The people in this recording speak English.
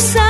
sorry